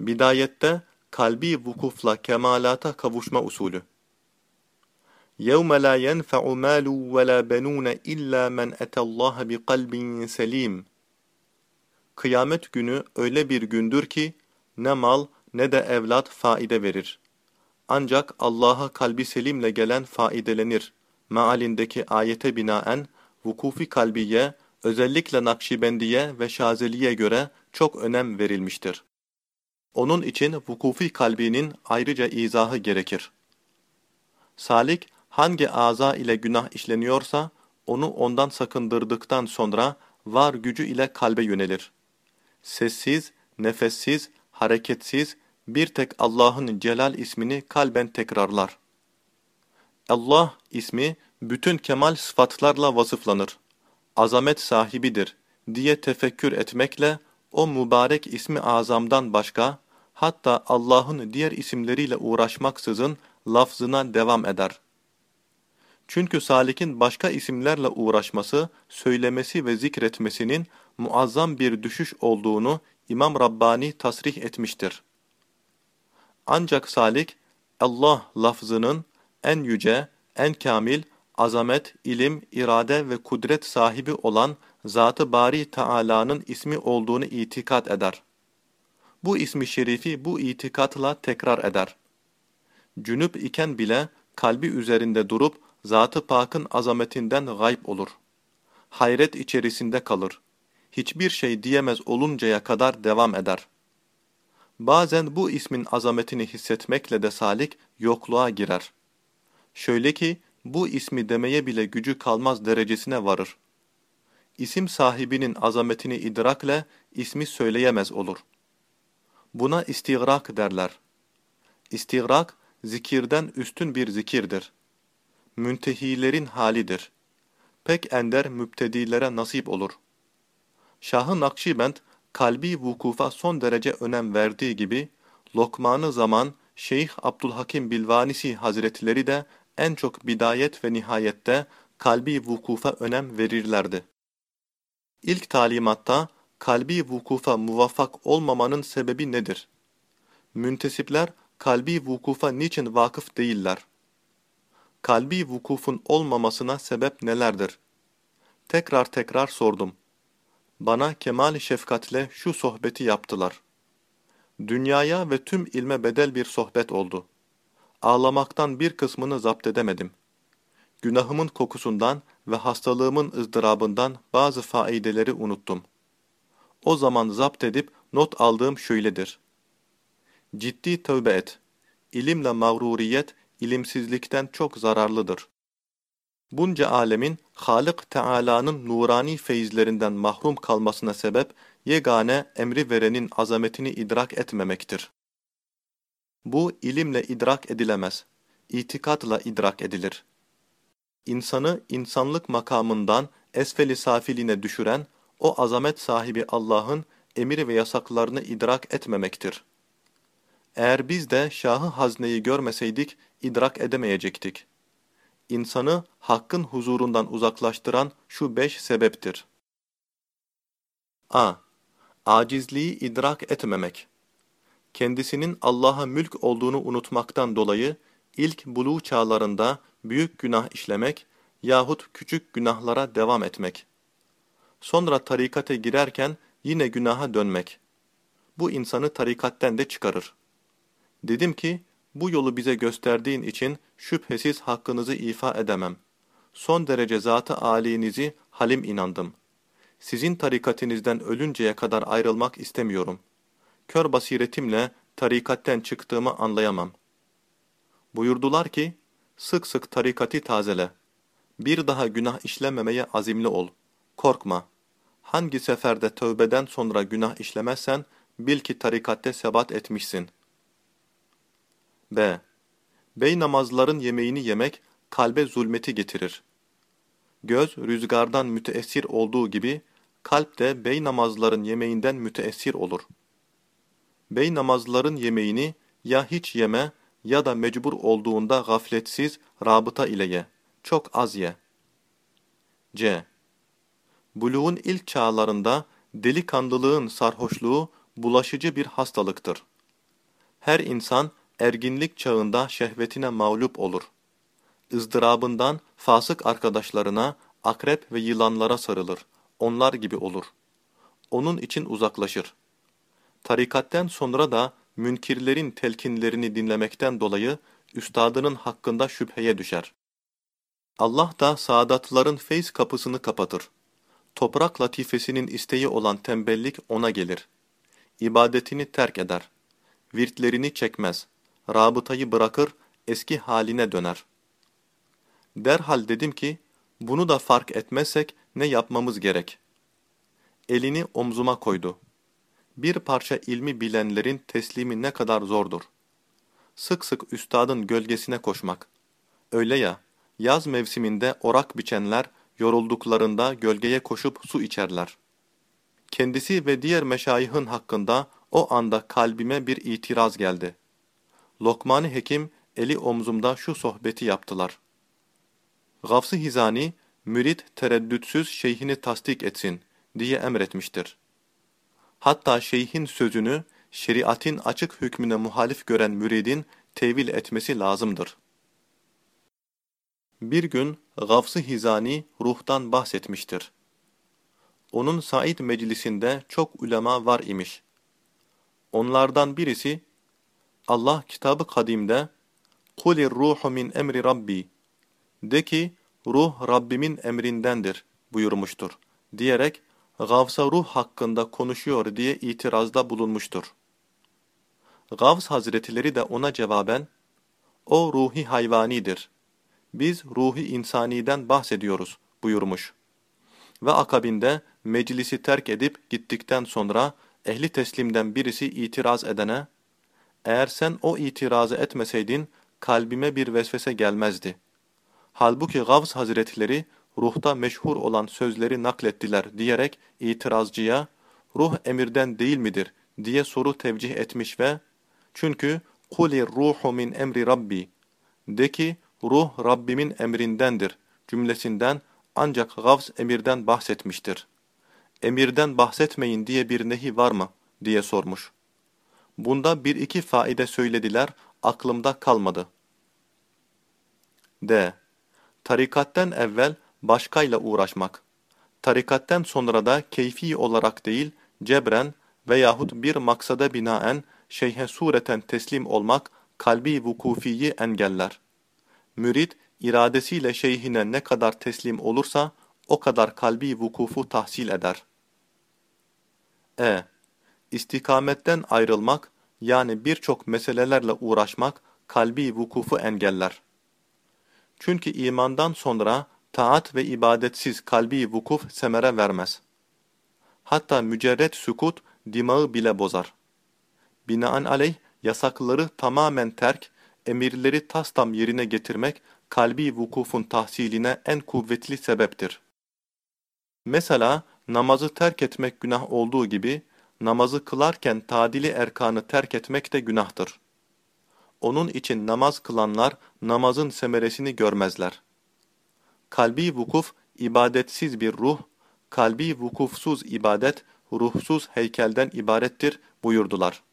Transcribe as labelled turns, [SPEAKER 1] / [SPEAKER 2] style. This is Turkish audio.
[SPEAKER 1] Bidayette kalbi vukufla kemalata kavuşma usulü. يَوْمَ لَا يَنْفَعُ مَالٌ وَلَا بَنُونَ إِلَّا مَنْ أَتَى اللّٰهَ بِقَلْبٍ سَلِيمٍ Kıyamet günü öyle bir gündür ki, ne mal ne de evlat faide verir. Ancak Allah'a kalbi selimle gelen faidelenir. Mealindeki ayete binaen, vukufi kalbiye, özellikle Nakşibendiye ve Şazeli'ye göre çok önem verilmiştir. Onun için vukufi kalbinin ayrıca izahı gerekir. Salik, hangi aza ile günah işleniyorsa, onu ondan sakındırdıktan sonra var gücü ile kalbe yönelir. Sessiz, nefessiz, hareketsiz, bir tek Allah'ın Celal ismini kalben tekrarlar. Allah ismi bütün kemal sıfatlarla vasıflanır. Azamet sahibidir diye tefekkür etmekle o mübarek ismi azamdan başka, hatta Allah'ın diğer isimleriyle uğraşmaksızın lafzına devam eder. Çünkü salikin başka isimlerle uğraşması, söylemesi ve zikretmesinin muazzam bir düşüş olduğunu İmam Rabbani tasrih etmiştir. Ancak salik, Allah lafzının en yüce, en kamil, azamet, ilim, irade ve kudret sahibi olan Zat-ı Bari Teala'nın ismi olduğunu itikat eder. Bu ismi şerifi bu itikatla tekrar eder. Cünüp iken bile kalbi üzerinde durup Zat-ı Pak'ın azametinden gayb olur. Hayret içerisinde kalır. Hiçbir şey diyemez oluncaya kadar devam eder. Bazen bu ismin azametini hissetmekle de salik yokluğa girer. Şöyle ki bu ismi demeye bile gücü kalmaz derecesine varır. İsim sahibinin azametini idrakle ismi söyleyemez olur. Buna istigrak derler. İstigrak, zikirden üstün bir zikirdir. Müntehilerin halidir. Pek ender müptedilere nasip olur. Şahı Nakşibend, kalbi vukufa son derece önem verdiği gibi, Lokmanı Zaman, Şeyh Abdülhakim Bilvanisi Hazretleri de en çok bidayet ve nihayette kalbi vukufa önem verirlerdi. İlk talimatta, kalbi vukufa muvaffak olmamanın sebebi nedir? Müntesipler, kalbi vukufa niçin vakıf değiller? Kalbi vukufun olmamasına sebep nelerdir? Tekrar tekrar sordum. Bana kemal şefkatle şu sohbeti yaptılar. Dünyaya ve tüm ilme bedel bir sohbet oldu. Ağlamaktan bir kısmını zapt edemedim. Günahımın kokusundan ve hastalığımın ızdırabından bazı faideleri unuttum. O zaman zapt edip not aldığım şöyledir. Ciddi tövbe et. İlimle mağruriyet, ilimsizlikten çok zararlıdır. Bunca alemin Halık Teala'nın nurani feyizlerinden mahrum kalmasına sebep yegane emri verenin azametini idrak etmemektir. Bu ilimle idrak edilemez, itikatla idrak edilir. İnsanı insanlık makamından esfeli safiline düşüren o azamet sahibi Allah'ın emir ve yasaklarını idrak etmemektir. Eğer biz de Şahı Hazne'yi görmeseydik idrak edemeyecektik. İnsanı hakkın huzurundan uzaklaştıran şu beş sebeptir. a. Acizliği idrak etmemek. Kendisinin Allah'a mülk olduğunu unutmaktan dolayı ilk buluğ çağlarında büyük günah işlemek yahut küçük günahlara devam etmek. Sonra tarikate girerken yine günaha dönmek. Bu insanı tarikatten de çıkarır. Dedim ki, bu yolu bize gösterdiğin için şüphesiz hakkınızı ifa edemem. Son derece zat-ı âlinizi halim inandım. Sizin tarikatinizden ölünceye kadar ayrılmak istemiyorum. Kör basiretimle tarikatten çıktığımı anlayamam. Buyurdular ki, sık sık tarikati tazele. Bir daha günah işlememeye azimli ol. Korkma. Hangi seferde tövbeden sonra günah işlemezsen, bil ki tarikatte sebat etmişsin. B. Bey namazların yemeğini yemek, kalbe zulmeti getirir. Göz, rüzgardan müteessir olduğu gibi, kalp de bey namazların yemeğinden müteessir olur. Bey namazların yemeğini ya hiç yeme ya da mecbur olduğunda gafletsiz rabıta ile ye. Çok az ye. C. Buluğun ilk çağlarında delikanlılığın sarhoşluğu bulaşıcı bir hastalıktır. Her insan erginlik çağında şehvetine mağlup olur. ızdırabından fasık arkadaşlarına, akrep ve yılanlara sarılır. Onlar gibi olur. Onun için uzaklaşır. Tarikatten sonra da münkirlerin telkinlerini dinlemekten dolayı üstadının hakkında şüpheye düşer. Allah da saadatların feyz kapısını kapatır. Toprak latifesinin isteği olan tembellik ona gelir. İbadetini terk eder. Virtlerini çekmez. Rabıtayı bırakır, eski haline döner. Derhal dedim ki, bunu da fark etmezsek ne yapmamız gerek? Elini omzuma koydu. Bir parça ilmi bilenlerin teslimi ne kadar zordur. Sık sık üstadın gölgesine koşmak. Öyle ya, yaz mevsiminde orak biçenler yorulduklarında gölgeye koşup su içerler. Kendisi ve diğer meşayihın hakkında o anda kalbime bir itiraz geldi. Lokman-ı Hekim eli omzumda şu sohbeti yaptılar. Gafs-ı Hizani, mürit tereddütsüz şeyhini tasdik etsin diye emretmiştir. Hatta şeyhin sözünü şeriatin açık hükmüne muhalif gören müridin tevil etmesi lazımdır. Bir gün Gavs-ı Hizani ruhtan bahsetmiştir. Onun Said meclisinde çok ulema var imiş. Onlardan birisi, Allah kitabı kadimde, قُلِ ruhu min emri Rabbi, de ki, ruh Rabbimin emrindendir buyurmuştur, diyerek Gavs'a ruh hakkında konuşuyor diye itirazda bulunmuştur. Gavs hazretleri de ona cevaben, o ruhi hayvanidir. Biz ruhi insaniden bahsediyoruz buyurmuş. Ve akabinde meclisi terk edip gittikten sonra ehli teslimden birisi itiraz edene, eğer sen o itirazı etmeseydin kalbime bir vesvese gelmezdi. Halbuki Gavs hazretleri ruhta meşhur olan sözleri naklettiler diyerek itirazcıya ruh emirden değil midir diye soru tevcih etmiş ve çünkü kulir ruhu min emri rabbi de ki ruh Rabbimin emrindendir cümlesinden ancak Gavs emirden bahsetmiştir. Emirden bahsetmeyin diye bir nehi var mı diye sormuş. Bunda bir iki faide söylediler aklımda kalmadı. D. Tarikatten evvel başkayla uğraşmak. Tarikatten sonra da keyfi olarak değil, cebren veyahut bir maksada binaen şeyhe sureten teslim olmak kalbi vukufiyi engeller. Mürid, iradesiyle şeyhine ne kadar teslim olursa, o kadar kalbi vukufu tahsil eder. E. İstikametten ayrılmak, yani birçok meselelerle uğraşmak, kalbi vukufu engeller. Çünkü imandan sonra taat ve ibadetsiz kalbi vukuf semere vermez. Hatta mücerret sükut dimağı bile bozar. Binaenaleyh yasakları tamamen terk, emirleri tastam yerine getirmek kalbi vukufun tahsiline en kuvvetli sebeptir. Mesela namazı terk etmek günah olduğu gibi, namazı kılarken tadili erkanı terk etmek de günahtır. Onun için namaz kılanlar namazın semeresini görmezler. Kalbi vukuf ibadetsiz bir ruh, kalbi vukufsuz ibadet ruhsuz heykelden ibarettir buyurdular.